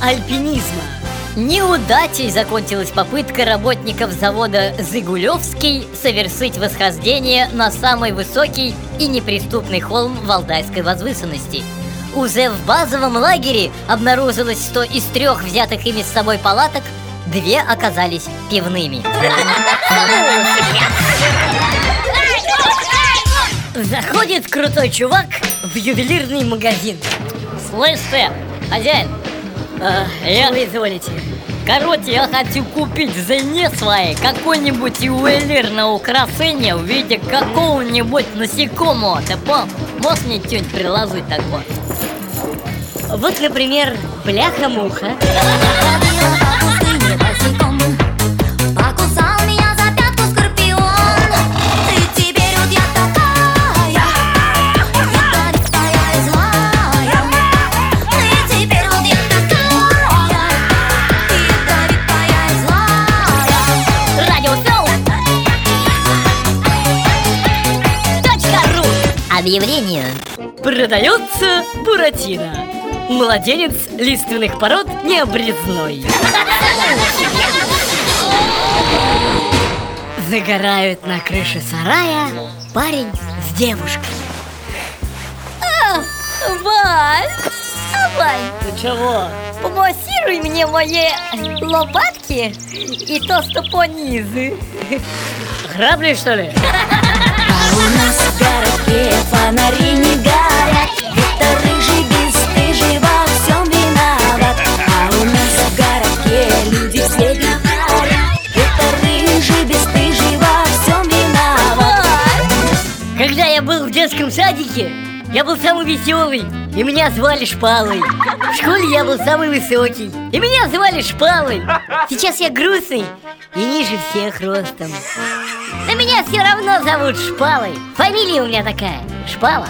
альпинизма. Неудачей закончилась попытка работников завода «Зыгулевский» совершить восхождение на самый высокий и неприступный холм Валдайской возвышенности. Уже в базовом лагере обнаружилось, что из трех взятых ими с собой палаток две оказались пивными. Заходит крутой чувак в ювелирный магазин. Слышь, ты, хозяин, э, я... Вы изволите. Короче, я хочу купить в жене своей какой-нибудь ювелирное украшение в виде какого-нибудь насекомого. Ты понял? Можешь мне что-нибудь приложить такое? Вот, например, бляха-муха. ру. Объявление. Продается Буратино. Младенец лиственных пород необрезной. Загорают на крыше сарая парень с девушкой. А, Вань, а, Вань, Ты чего? помассируй мне мои лопатки и то, что понизу. Грабли, что ли? У нас в городке фонари не горят Это рыжий бесстыжий во всем виноват А у нас в городке люди все говорят Это рыжий бесстыжий во всем виноват Когда я был в детском садике, я был самый веселый, и меня звали Шпалой. В школе я был самый высокий, и меня звали Шпалой. Сейчас я грустный и ниже всех ростом. Но меня все равно зовут Шпалой. Фамилия у меня такая, Шпала.